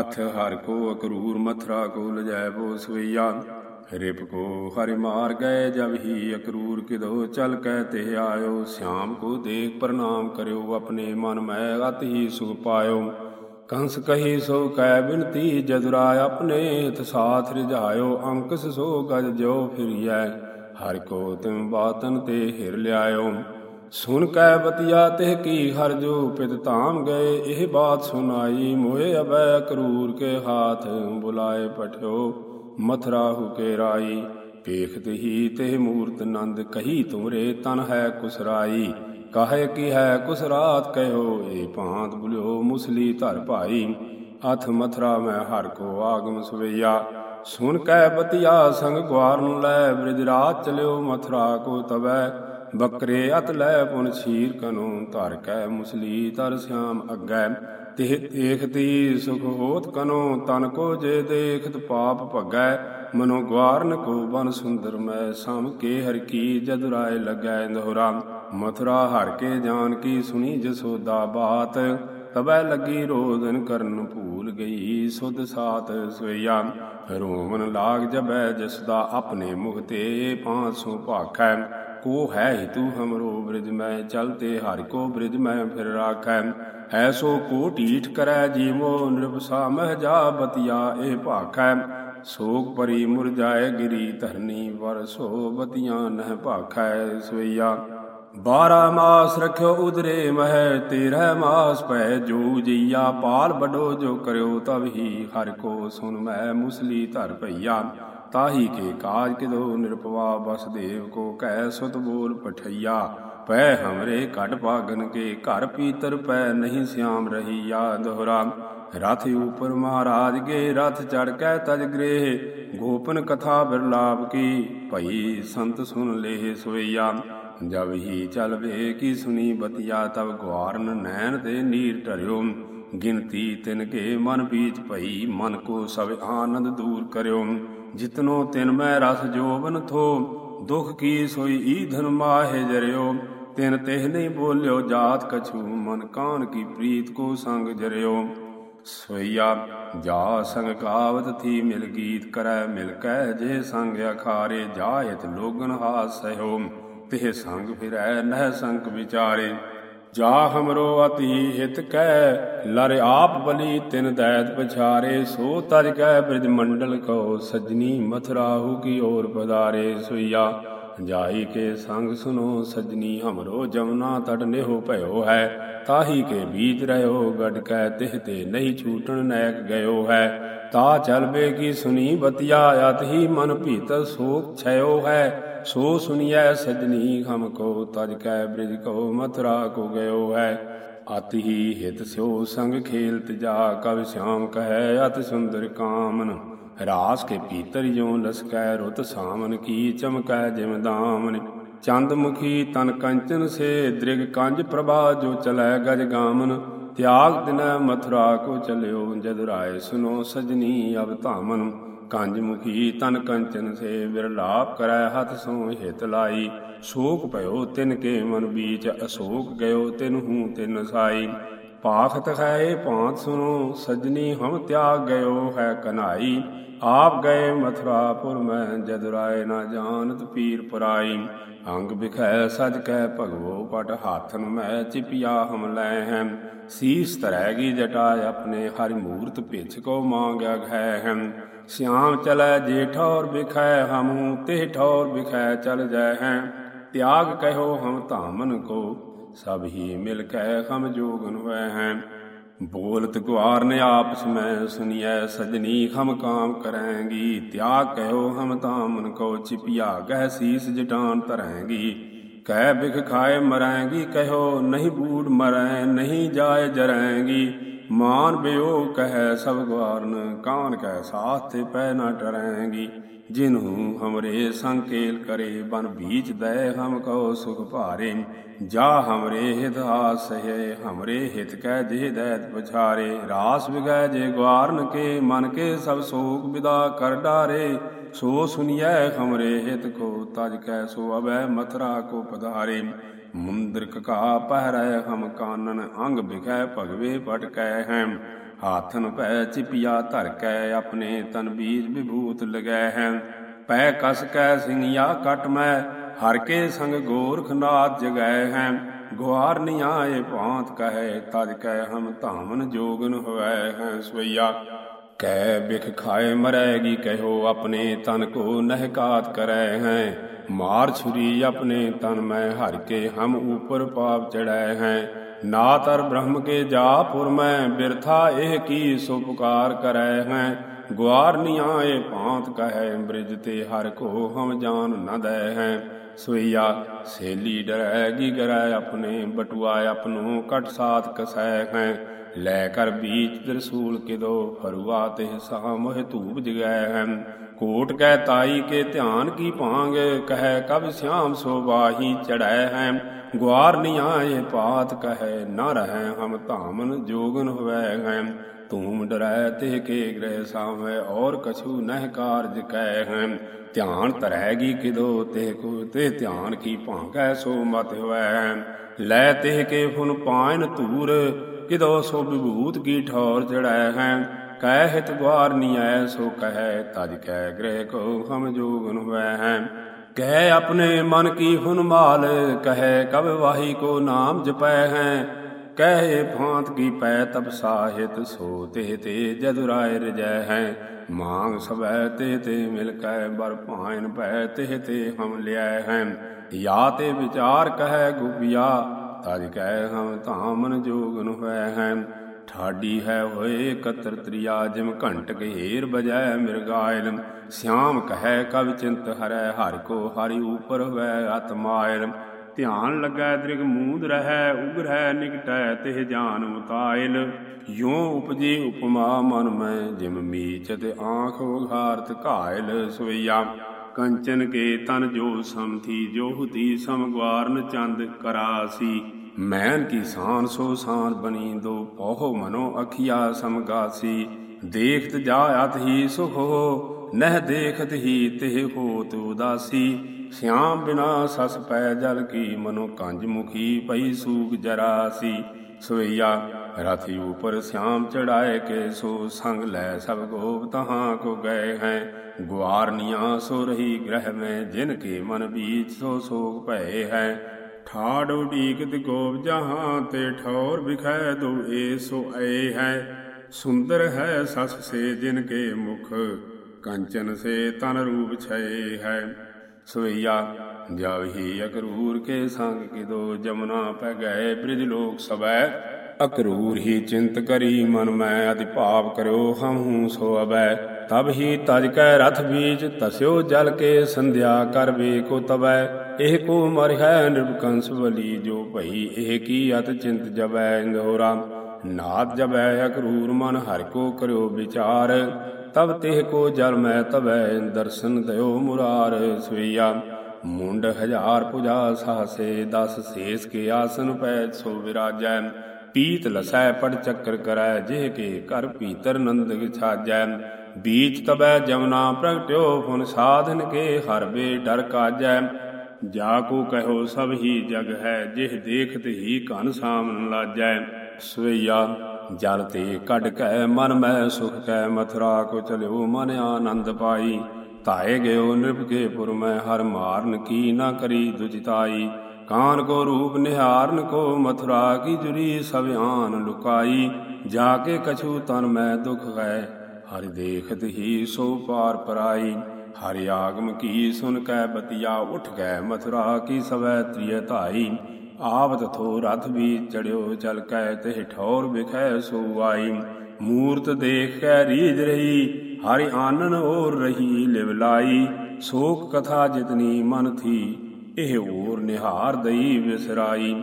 ਅਥ ਹਰ ਕੋ ਅਕਰੂਰ ਮਥਰਾ ਕੋ ਲਜੈ ਬੋ ਸਵਈਆ, ਰਿਪ ਕੋ ਹਰਿ ਮਾਰ ਗਏ ਜਬ ਹੀ ਅਕਰੂਰ ਕਿਦੋ ਚਲ ਕਹਿ ਤੇ ਆਇਓ, ਸਿਆਮ ਕੋ ਦੇਖ ਪ੍ਰਣਾਮ ਕਰਿਓ, ਆਪਣੇ ਮਨ ਮੈਂ ਅਤ ਹੀ ਸੁਖ ਪਾਇਓ। ਕੰਸ ਕਹੀ ਸੋ ਕੈ ਬਿਨਤੀ, ਜਦੁਰਾ ਆਪਣੇ ਹਿਤ ਸਾਥ ਰਿਝਾਇਓ ਅੰਕਸ ਸੋ ਗਜ ਜੋ ਫਿਰਿਐ, ਹਰਿ ਕੋ ਤਿਮ ਬਾਤਨ ਤੇ ਹਿਰ ਲਿਆਇਓ। ਸੁਨ ਕੈ ਬਤਿਆ ਤਿਹ ਕੀ ਹਰ ਜੋ ਪਿਤ ਧਾਮ ਗਏ, ਇਹ ਬਾਤ ਸੁਨਾਈ ਮੋਏ ਅਬੈ ਕਰੂਰ ਕੇ ਹਾਥ ਬੁਲਾਏ ਪਠਿਓ, ਮਥਰਾ ਹੁਕੇ ਰਾਈ। ਪੇਖਤ ਹੀ ਤੇ ਮੂਰਤ ਨੰਦ ਕਹੀ ਤੁਮਰੇ, ਤਨ ਹੈ ਕੁਸਰਾਈ। ਕਾਹੇ ਕੀ ਹੈ ਕੁਸਰਾਤ ਕਹਿਓ, ਏ ਭਾਂਤ ਬੁਲਿਓ ਮੁਸਲੀ ਧਰ ਭਾਈ। ਅਥ ਮਥਰਾ ਮੈਂ ਹਰ ਕੋ ਆਗਮ ਸਵਈਆ। ਸੁਨ ਕੈ ਬਤਿਆ ਸੰਗ ਗਵਾਰਨ ਲੈ, ਬ੍ਰਿਜ ਰਾਤ ਚਲਿਓ ਮਥਰਾ ਕੋ ਤਬੈ ਬਕਰੇ ਅਤ ਲੈ ਪੁਨ ਛੀਰ ਕਨੋ, ਧਰ ਕੈ ਮੁਸਲੀ ਤਰ ਸਿਆਮ ਅੱਗੈ। ਤੇ ਦੇਖਤੀ ਸੁਖ ਹੋਤ ਕਨੋ, ਤਨ ਕੋ ਜੇ ਦੇਖਤ ਪਾਪ ਭਗੈ। ਮਨੋ ਗਵਾਰਨ ਕੋ ਬਨ ਸੁੰਦਰ ਮੈ, ਸਮ ਕੇ ਹਰ ਕੀ ਜਦ ਰਾਏ ਲੱਗੈ ਨਹੁਰਾ। ਮਥੁਰਾ ਹਰ ਕੇ ਜਾਨ ਕੀ ਸੁਣੀ ਜਸੋਦਾ ਬਾਤ ਤਬੈ ਲੱਗੀ ਰੋਦਨ ਕਰਨ ਭੂਲ ਗਈ ਸੁਧ ਸਾਤ ਸੋਇਆ ਰੋਮਨ ਲਾਗ ਜਬੈ ਜਸਦਾ ਆਪਣੇ ਮੁਖ ਤੇ, ਪਾਂਸੋਂ ਭਾਖੈ। ਕੋ ਹੈ ਹੀ ਤੂ ਹਮਰੋ ਬ੍ਰਿਜ ਮੈਂ ਚਲਤੇ ਹਰਿ ਕੋ ਬ੍ਰਿਜ ਮੈਂ ਫਿਰ ਰਾਖੈ ਐਸੋ ਕੋ ਢੀਠ ਕਰੈ ਜੀਵੋ ਨਿਰਭਸਾ ਮਹਿ ਜਾ ਬਤਿਆ ਇਹ ਭਾਖੈ ਸੋਗ ਪਰੀ ਮੁਰਜਾਏ ਗਿਰੀ ਧਰਨੀ ਵਰਸੋ ਬਤੀਆਂ ਨਹਿ ਭਾਖੈ ਸਵਈਆ ਬਾਰਾ ਮਾਸ ਰਖਿਓ ਉਦਰੇ ਮਹਿ ਤੇਰਹਿ ਮਾਸ ਪੈ ਜੋ ਜਈਆ ਪਾਲ ਬਡੋ ਜੋ ਕਰਿਓ ਤਬ ਹੀ ਹਰਿ ਕੋ ਸੁਨ ਮੈਂ ਮੁਸਲੀ ਧਰ ਭਈਆ ਤਾਹੀ ਕੇ ਕਾਜ ਕਿਦੋ ਨਿਰਪਵਾ ਬਸਦੇਵ ਕੋ ਕਹਿ ਸੁਤ ਬੋਲ ਪਠਈਆ, ਪੈ ਹਮਰੇ ਘਟ ਭਾਗਨ ਕੇ ਘਰ ਪੀਤਰ ਪੈ ਨਹੀਂ ਸਿਆਮ ਰਹੀਆ ਦੋਹਰਾ। ਰਥ ਉਪਰ ਮਹਾਰਾਜ ਕੇ ਰਥ ਚੜ ਕੇ ਤਜ ਗ੍ਰੇਹ, ਗੋਪਨ ਕਥਾ ਬਿਰਲਾਪ ਕੀ, ਭਈ ਸੰਤ ਸੁਨ ਲੇਹ ਸੋਈਆ। ਜਬ ਹੀ ਚਲ ਵੇ ਕੀ ਸੁਨੀ ਬਤਿਆ, ਤਬ ਗਵਾਰਨ ਨੈਣ ਤੇ ਨੀਰ ਟਰਿਓ ਗਿਣਤੀ ਤਿਨ ਕੇ ਮਨ ਬੀਚ ਭਈ ਮਨ ਕੋ ਸਭ ਆਨੰਦ ਦੂਰ ਕਰਿਓ। ਜਿਤਨੋ ਤਿਨ ਮੈਂ ਰਸ ਜੋਬਨ ਥੋ, ਦੁਖ ਕੀ ਸੋਈ ਈਧਨ ਮਾਹੇ ਜਰਿਓ। ਤਿਨ ਤਿਹ ਨਹੀਂ ਬੋਲਿਓ ਜਾਤ ਕਛੂ, ਮਨ ਕਾਨ ਕੀ ਪ੍ਰੀਤ ਕੋ ਸੰਗ ਜਰਿਓ। ਸੋਈਆ, ਜਾ ਸੰਗ ਕਾਵਤ ਥੀ ਮਿਲ ਗੀਤ ਕਰੈ, ਮਿਲ ਕਹਿ ਜੇ ਸੰਗ ਅਖਾਰੇ, ਜਾਇਤ ਲੋਗਨ ਹਾਸ ਸਹਿਓ। ਤਿਹ ਸੰਗ ਫਿਰੈ ਨਹਿ ਸੰਕ ਵਿਚਾਰੇ। ਜਾ ਹਮਰੋ ਅਤੀ ਹਿਤ ਕੈ, ਲਰ ਆਪ ਬਲੀ ਤਿਨ ਦੈਤ ਪਛਾਰੇ, ਸੋ ਤਜ ਕੈ ਬ੍ਰਿਜ ਮੰਡਲ ਕੋ ਸਜਨੀ ਮਥਰਾਹੂ ਕੀ ਔਰ ਪਧਾਰੇ ਸੁਈਆ। ਜਾਹੀ ਕੇ ਸੰਗ ਸੁਨੋ ਸਜਨੀ ਹਮਰੋ ਜਮਨਾ ਤਟ ਨਿਹੋ ਭਇਓ ਹੈ, ਤਾਹੀ ਕੇ ਬੀਜ ਰਹਿਓ ਗੜ ਕੈ ਤਿਹ ਤੇ ਨਹੀਂ ਛੂਟਣ ਨੈਕ ਗਇਓ ਹੈ। ਤਾ ਚਲਬੇ ਕੀ ਸੁਨੀ ਬਤਿਆ ਅਤ ਹੀ ਮਨ ਭੀਤ ਸੋਖ ਛਇਓ ਹੈ। ਸੋ ਸੁਨਿਐ ਸਜਨੀ ਹਮ ਕੋ ਤਜ ਕੈ ਬ੍ਰਿਜ ਕੋ ਮਥੁਰਾ ਕੋ ਗਇਓ ਹੈ। ਅਤ ਹੀ ਹਿਤ ਸਿਓ ਸੰਗ ਖੇਲ ਤਿਜਾ ਕਵ ਸ਼ਾਮ ਕਹੈ ਅਤ ਸੁੰਦਰ ਕਾਮਨ। ਰਾਸ ਕੇ ਪੀਤਰ ਜੋ ਲਸਕੈ ਰੁਤ ਸਾਮਨ ਕੀ ਚਮਕੈ ਜਿਮ ਦਾਮਨ। ਚੰਦ ਮੁਖੀ ਤਨ ਕੰਚਨ ਸੇ ਦ੍ਰਿਗ ਕੰਜ ਪ੍ਰਭਾ ਜੋ ਚਲੈ ਗਜ ਗਾਮਨ। ਤਿਆਗ ਦਿਨੈ ਮਥੁਰਾ ਕੋ ਚਲਿਓ ਜਦ ਰਾਏ ਸੁਨੋ ਸਜਨੀ ਅਬ ਧਾਮਨ। ਕੰਜ ਮੁਖੀ ਤਨ ਕੰਚਨ ਸੇ ਵਿਰਲਾਪ ਕਰੈ ਹੱਥ ਸੋ ਹਿਤ ਲਾਈ। ਸ਼ੋਕ ਭਇਓ ਤਿਨ ਕੇ ਮਨ ਬੀਚ ਅਸ਼ੋਕ ਗਇਓ ਤਿਨ ਹੂੰ ਤਿਨ ਸਾਈ। ਪਾਖਤ ਹੈ ਭਾਂਤ ਸੁਨੋ ਸਜਣੀ ਹਮ ਤਿਆਗ ਗਇਓ ਹੈ ਕਨਾਈ। ਆਪ ਗਏ ਮਥੁਰਾਪੁਰ ਮੈਂ ਜਦ ਰਾਏ ਨਾ ਜਾਣਤ ਪੀਰ ਪਰਾਈ। ਅੰਗ ਬਿਖੈ ਸਜ ਕੈ ਭਗਵੋ ਪਟ ਹਾਥਨ ਮੈਂ ਚਿਪਿਆ ਹਮ ਲੈ ਹੈ ਸੀਸ ਤਰੈਗੀ ਜਟਾ ਆਪਣੇ ਹਰਿ ਮੂਰਤ ਭਿਛ ਕੋ ਮੰਗਿਆ ਘੈ ਹੈ ਸਿਆਮ ਚਲੈ ਜੇਠੌਰ ਬਿਖੈ ਹਮੂ ਤੇ ਠੌਰ ਬਿਖੈ ਚਲ ਜੈ ਹੈ। ਤਿਆਗ ਕਹਿਓ ਹਮ ਧਾਮਨ ਕੋ ਸਭ ਹੀ ਮਿਲ ਕੈ ਹਮ ਜੋਗਨ ਹੋਇ ਹੈ। ਬੋਲਤ ਗੁਆਰ ਨੇ ਆਪਸ ਮੈਂ ਸੁਨੀਐ, ਸਜਣੀ ਹਮ ਕਾਮ ਕਰੈਂਗੀ। ਤਿਆਗ ਕਹਿਓ ਹਮ ਧਾਮਨ ਕੋ ਚਿਪਿਆ ਗਹਿ ਸੀਸ ਜਟਾਨ ਧਰੈਂਗੀ ਕਹਿ ਬਿਖ ਖਾਏ ਮਰੈਂਗੀ, ਕਹਿਓ ਨਹੀਂ ਬੂੜ ਮਰੈ, ਨਹੀਂ ਜਾਏ ਜਰੈਂਗੀ। ਮਾਨ ਬਿਓ ਕਹੈ ਸਭ ਗਵਾਰਨ ਕਾਨ ਕੈ ਸਾਥ ਤੇ ਪੈ ਨਾ ਟਰੈਂਗੀ। ਜਿਨਹੂ ਹਮਰੇ ਸੰਕੇਲ ਕਰੇ, ਬਨ ਬੀਚ ਦੈ ਹਮ ਕਉ ਸੁਖ ਭਾਰੇ। ਜਾ ਹਮਰੇ ਹਿਤ ਹਾਸ ਹਮਰੇ ਹਿਤ ਕੈ ਜੇ ਦੈਤ ਪਛਾਰੇ। ਰਾਸ ਵਿਗੈ ਜੇ ਗਵਾਰਨ ਕੇ, ਮਨ ਕੇ ਸਭ ਸੋਗ ਵਿਦਾ ਕਰ ਡਾਰੇ। ਸੋ ਸੁਨਿਐ ਹਮਰੇ ਹਿਤ ਕੋ, ਤਜ ਕੈ ਸੋ ਅਬੈ ਮਥਰਾ ਕੋ ਪਧਾਰੇ। ਮੁੰਦਰ ਕਕਾ ਪਹਿਰੈ ਹਮ ਕਾਨਨ, ਅੰਗ ਬਿਖੈ ਭਗਵੇ ਪਟਕੈ ਹੈ ਹਾਥਨ ਪੈ ਚਿਪਿਆ ਧਰ ਕੈ ਆਪਣੇ ਤਨ ਬੀਜ ਵਿਭੂਤ ਲਗੈ ਹੈ ਪੈ ਕਸ ਕੈ ਸਿੰਘਿਆ ਕਟ ਮੈਂ, ਹਰ ਕੇ ਸੰਗ ਗੋਰਖਨਾਥ ਜਗੈ ਹੈ ਗੁਆਰ ਨਿਆਏ ਭਾਂਤ ਕਹੈ, ਤਜ ਕੈ ਹਮ ਧਾਮਨ ਜੋਗਨ ਹੋਇ ਹੈ ਸਵਈਆ। ਕਹਿ ਬਿਖ ਖਾਏ ਮਰੈਗੀ ਕਹਿਓ ਆਪਣੇ ਤਨ ਕੋ ਨਹਿਕਾਤ ਕਰੈ ਹੈ। ਮਾਰ ਛੁਰੀ ਆਪਣੇ ਤਨ ਮੈਂ ਹਰ ਕੇ ਹਮ ਉਪਰ ਪਾਪ ਚੜੈ ਹੈ। ਨਾ ਤਰ ਬ੍ਰਹਮ ਕੇ ਜਾਪੁਰ ਮੈਂ, ਬਿਰਥਾ ਇਹ ਕੀ ਸੁਪਕਾਰ ਕਰੈ ਹੈ। ਗੁਆਰ ਨਿਆਏ ਭਾਂਤ ਕਹੈ, ਬ੍ਰਿਜ ਤੇ ਹਰ ਕੋ ਹਮ ਜਾਨ ਨ ਦੈ ਹੈ। ਸੋਈਆ ਸੇਲੀ ਡਰੈਗੀ ਗਰੈ ਆਪਣੇ ਬਟੁਆ ਆਪਨੋ ਕਟ ਸਾਥ ਕਸੈ ਹੈ। ਲੈ ਕਰ ਬੀਚ ਦਰਸੂਲ ਕਿਦੋ ਫਰੁਆ ਤੇ ਸਾ ਮੋਹ ਧੂਪ ਜਗੈ ਹੈ। ਕੋਟ ਕਹਿ ਤਾਈ ਕੇ ਧਿਆਨ ਕੀ ਭਾਂਗ ਕਹੈ ਕਬ ਸਿਆਮ ਸੋ ਬਾਹੀ ਚੜੈ ਹੈ। ਗੁਆਰ ਨਿਆਏ ਪਾਤ, ਕਹੈ ਨਾ ਰਹੈ ਹਮ ਧਾਮਨ ਜੋਗਨ ਹੋਵੈ ਹੈ। ਤੂਮ ਡਰੈ ਤੇ ਕੇ ਗ੍ਰਹਿ ਸਾਵੇਂ ਔਰ ਕਛੂ ਨਹਿ ਕਾਰਜ ਕੈ ਹੈ ਧਿਆਨ ਤਰੈਗੀ ਕਿਦੋ ਤੇ ਕੋ ਤੇ ਧਿਆਨ ਕੀ ਭਾਂਗੈ ਸੋ ਮਤ ਹੋਵੈ ਲੈ ਤੇ ਕੇ ਫੁਨ ਪਾਇਨ ਧੂਰ, ਕਿਦੋ ਸੋ ਵਿਭੂਤ ਕੀ ਠੌਰ ਚੜੈ ਹੈ ਕਹਿ ਹਿਤ ਗਵਾਰ ਨੀਐ, ਸੋ ਕਹਿ ਤਜ ਕਹਿ ਗ੍ਰਹਿ ਕੋ ਹਮ ਜੋਗਨ ਹੋਵੈ ਹੈ ਕਹਿ ਆਪਣੇ ਮਨ ਕੀ ਫੁਨ ਮਾਲ, ਕਹਿ ਕਬ ਵਾਹੀ ਕੋ ਨਾਮ ਜਪੈ ਹੈ ਕਹਿ ਫਾਂਤ ਕੀ ਪੈ ਤਬ ਸਾਹਿਤ ਸੋ ਤੇ ਤੇ ਜਦ ਰਜੈ ਹੈ, ਮਾਂਗ ਸਬੈ ਤੇ ਤੇ ਮਿਲ ਕੈ ਬਰ ਭਾਇਨ ਪੈ ਤੇ ਤੇ ਹਮ ਲਿਆ ਹੈ। ਯਾ ਤੇ ਵਿਚਾਰ ਕਹੈ ਗੁਪਿਆ, ਤਜ ਕਹਿ ਹਮ ਧਾਮਨ ਜੋਗਨ ਹੋਇ ਹੈ। ਠਾਡੀ ਹੈ ਹੋਏ ਕਤਰ ਤ੍ਰਿਆ, ਜਿਮ ਘੰਟ ਘੇਰ ਬਜੈ ਮਿਰਗਾਇਲ ਸਿਆਮ ਕਹੈ ਕਵ ਚਿੰਤ ਹਰੈ, ਹਰ ਕੋ ਹਰਿ ਉਪਰ ਹੋਇ ਆਤਮਾਇਲ ਧਿਆਨ ਲੱਗੈ ਦ੍ਰਿਗ ਮੂਦ ਰਹੈ, ਉਗਰੈ ਨਿਕਟੈ ਤਿਹ ਜਾਨ ਉਤਾਇਲ। ਯੋ ਉਪਜੀ ਉਪਮਾ ਮਨ ਮੈਂ, ਜਿਮ ਮੀਚਤ ਆਂਖ ਉਘਾਰਤ ਘਾਇਲ ਸਵਈਆ। ਕੰਚਨ ਕੇ ਤਨ ਜੋ ਸਮਥੀ ਜੋਹਤੀ ਸਮਗਵਾਰਨ ਚੰਦ ਕਰਾਸੀ। ਮੈਨ ਕੀ ਸਾਨ ਸੋ ਸਾਨ ਬਣੀ ਦੋ, ਪੋਹ ਮਨੋ ਅਖਿਆ ਸਮਗਾਸੀ ਦੇਖਤ ਜਾ ਜਾਇਤ ਹੀ ਸੁਖ ਹੋ ਨਹਿ ਦੇਖਤ ਹੀ ਤਿਹ ਹੋਤ ਉਦਾਸੀ। ਸਿਆਮ ਬਿਨਾ ਸਸ ਪੈ ਜਲ ਕੀ, ਮਨੋ ਕੰਜ ਮੁਖੀ ਪਈ ਸੂਗ ਜਰਾਸੀ ਸਵਈਆ ਰਥੀ ਉਪਰ ਸਿਆਮ ਚੜਾਏ ਕੇ ਸੋ ਸੰਗ ਲੈ ਸਭ ਗੋਪ ਤਹਾਂ ਕੋ ਗਏ ਹੈ। ਗੁਆਰਨੀਆਂ ਸੋ ਰਹੀ ਗ੍ਰਹਿ ਮੈਂ, ਜਿਨ ਕੇ ਮਨ ਬੀਚ ਸੋ ਸੋਗ ਭਏ ਹੈ। ਠਾੜ ਉਡੀਕਤ ਗੋਪ ਜਹਾਂ ਤੇ ਠੌਰ ਵਿਖੈ ਦੋ ਏ ਸੋ ਏ ਹੈ। ਸੁੰਦਰ ਹੈ ਸਸ ਸੇ ਜਿਨ ਕੇ ਮੁਖ, ਕੰਚਨ ਸੇ ਤਨ ਰੂਪ ਛਏ ਹੈ। ਸਵਈਆ ਜਾਵਹੀ ਅਕਰੂਰ ਕੇ ਸੰਗ ਕਿਦੋ ਜਮਨਾ ਪੈ ਗਏ ਬ੍ਰਿਜ ਲੋਕ ਸਬੈ ਅਕਰੂਰ ਹੀ ਚਿੰਤ ਕਰੀ ਮਨ ਮੈਂ ਅਧਿ ਭਾਵ ਕਰਿਓ ਹਮ ਹੂੰ ਸੋ ਅਬੈ ਤਬ ਹੀ ਤਜ ਕੈ ਰਥ ਬੀਜ ਤਸਿਓ ਜਲ ਕੇ ਸੰਧਿਆ ਕਰ ਵੇ ਕੋ ਤਬੈ ਇਹ ਕੋ ਮਰ ਹੈ ਨਿਰਕੰਸ ਬਲੀ ਜੋ ਭਈ ਇਹ ਕੀ ਅਤ ਚਿੰਤ ਜਬੈ ਇੰਦੋਰਾ ਨਾਦ ਜਬੈ ਅਕਰੂਰ ਮਨ ਹਰਿ ਕੋ ਕਰਿਓ ਵਿਚਾਰ। ਤਬ ਤਿਹ ਕੋ ਜਲ ਮੈਂ ਤਬੈ ਦਰਸ਼ਨ ਦਇਓ ਮੁਰਾਰ ਸਵਈਆ। ਮੁੰਡ ਹਜ਼ਾਰ ਪੁਜਾ ਸਾਸੇ, ਦਸ ਸੇਸ ਕੇ ਆਸਨ ਪੈ, ਸੋ ਵਿਰਾਜੈ। ਪੀਤ ਲਸੈ, ਪੜ ਚੱਕਰ ਕਰੈ ਜਿਹ ਕੇ ਕਰ ਭੀਤਰ ਨੰਦ ਵਿਛਾਜੈ। ਬੀਚ ਤਬੈ ਜਮਨਾ ਪ੍ਰਗਟਿਓ, ਫੁਨ ਸਾਧਨ ਕੇ ਹਰ ਬੇ ਡਰ ਕਾਜੈ। ਜਾ ਕੋ ਕਹਿਓ ਸਭ ਹੀ ਜਗ ਹੈ, ਜਿਹ ਦੇਖਤ ਹੀ ਘਨ ਸਾਮਨ ਲਾਜੈ। ਸਵਈਆ ਜਲ ਤੇ ਕੱਢ ਕੈ ਮਨ ਮੈਂ ਸੁਖ ਕੈ ਮਥੁਰਾ ਕੋ ਚਲਿਓ ਮਨ ਆਨੰਦ ਪਾਈ। ਧਾਏ ਗਇਓ ਨਿਰਭ ਕੇ ਪੁਰ ਮੈਂ ਹਰ ਮਾਰਨ ਕੀ ਨਾ ਕਰੀ ਦੁਜਿਤਾਈ ਕਾਨ ਕੋ ਰੂਪ ਨਿਹਾਰਨ ਕੋ ਮਥੁਰਾ ਕੀ ਜੁਰੀ ਸਭ ਆਨ ਲੁਕਾਈ। ਜਾ ਕੇ ਕਛੂ ਤਨ ਮੈਂ ਦੁਖ ਗਏ ਹਰਿ ਦੇਖਤ ਹੀ ਸੋ ਪਾਰ ਪਰਾਈ। ਹਰਿ ਆਗਮ ਕੀ ਸੁਨ ਕੈ ਬਤਿਆ, ਉਠ ਗਏ ਮਥੁਰਾ ਕੀ ਸਵੈ ਤ੍ਰਿਯ ਧਾਈ। ਆਪ ਥੋ ਰਥ ਵੀ ਚੜਿਓ ਚਲ ਕੈ ਤੇ ਠੌਰ ਵਿਖੈ ਸੋ ਆਈ ਮੂਰਤ ਦੇਖ ਕੈ ਰੀਜ ਰਹੀ, ਹਰਿ ਆਨਨ ਔਰ ਰਹੀ ਲਿਵ ਲਾਈ। ਸੋਕ ਕਥਾ ਜਿਤਨੀ ਮਨ ਥੀ, ਇਹ ਔਰ ਨਿਹਾਰ ਦਈ ਵਿਸਰਾਈ।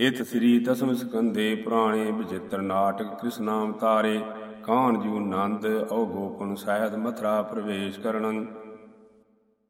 ਇਤ ਸ੍ਰੀ ਦਸਮ ਸਕੰਦੇ ਪੁਰਾਣੇ ਵਿਚਿਤ੍ਰ ਨਾਟਕ ਕ੍ਰਿਸ਼ਨ ਤਾਰੇ ਕਾਨ ਜੂ ਨੰਦ ਔ ਗੋਪਨ ਸਹਿਤ ਮਥਰਾ ਪ੍ਰਵੇਸ਼ ਕਰਨੰ।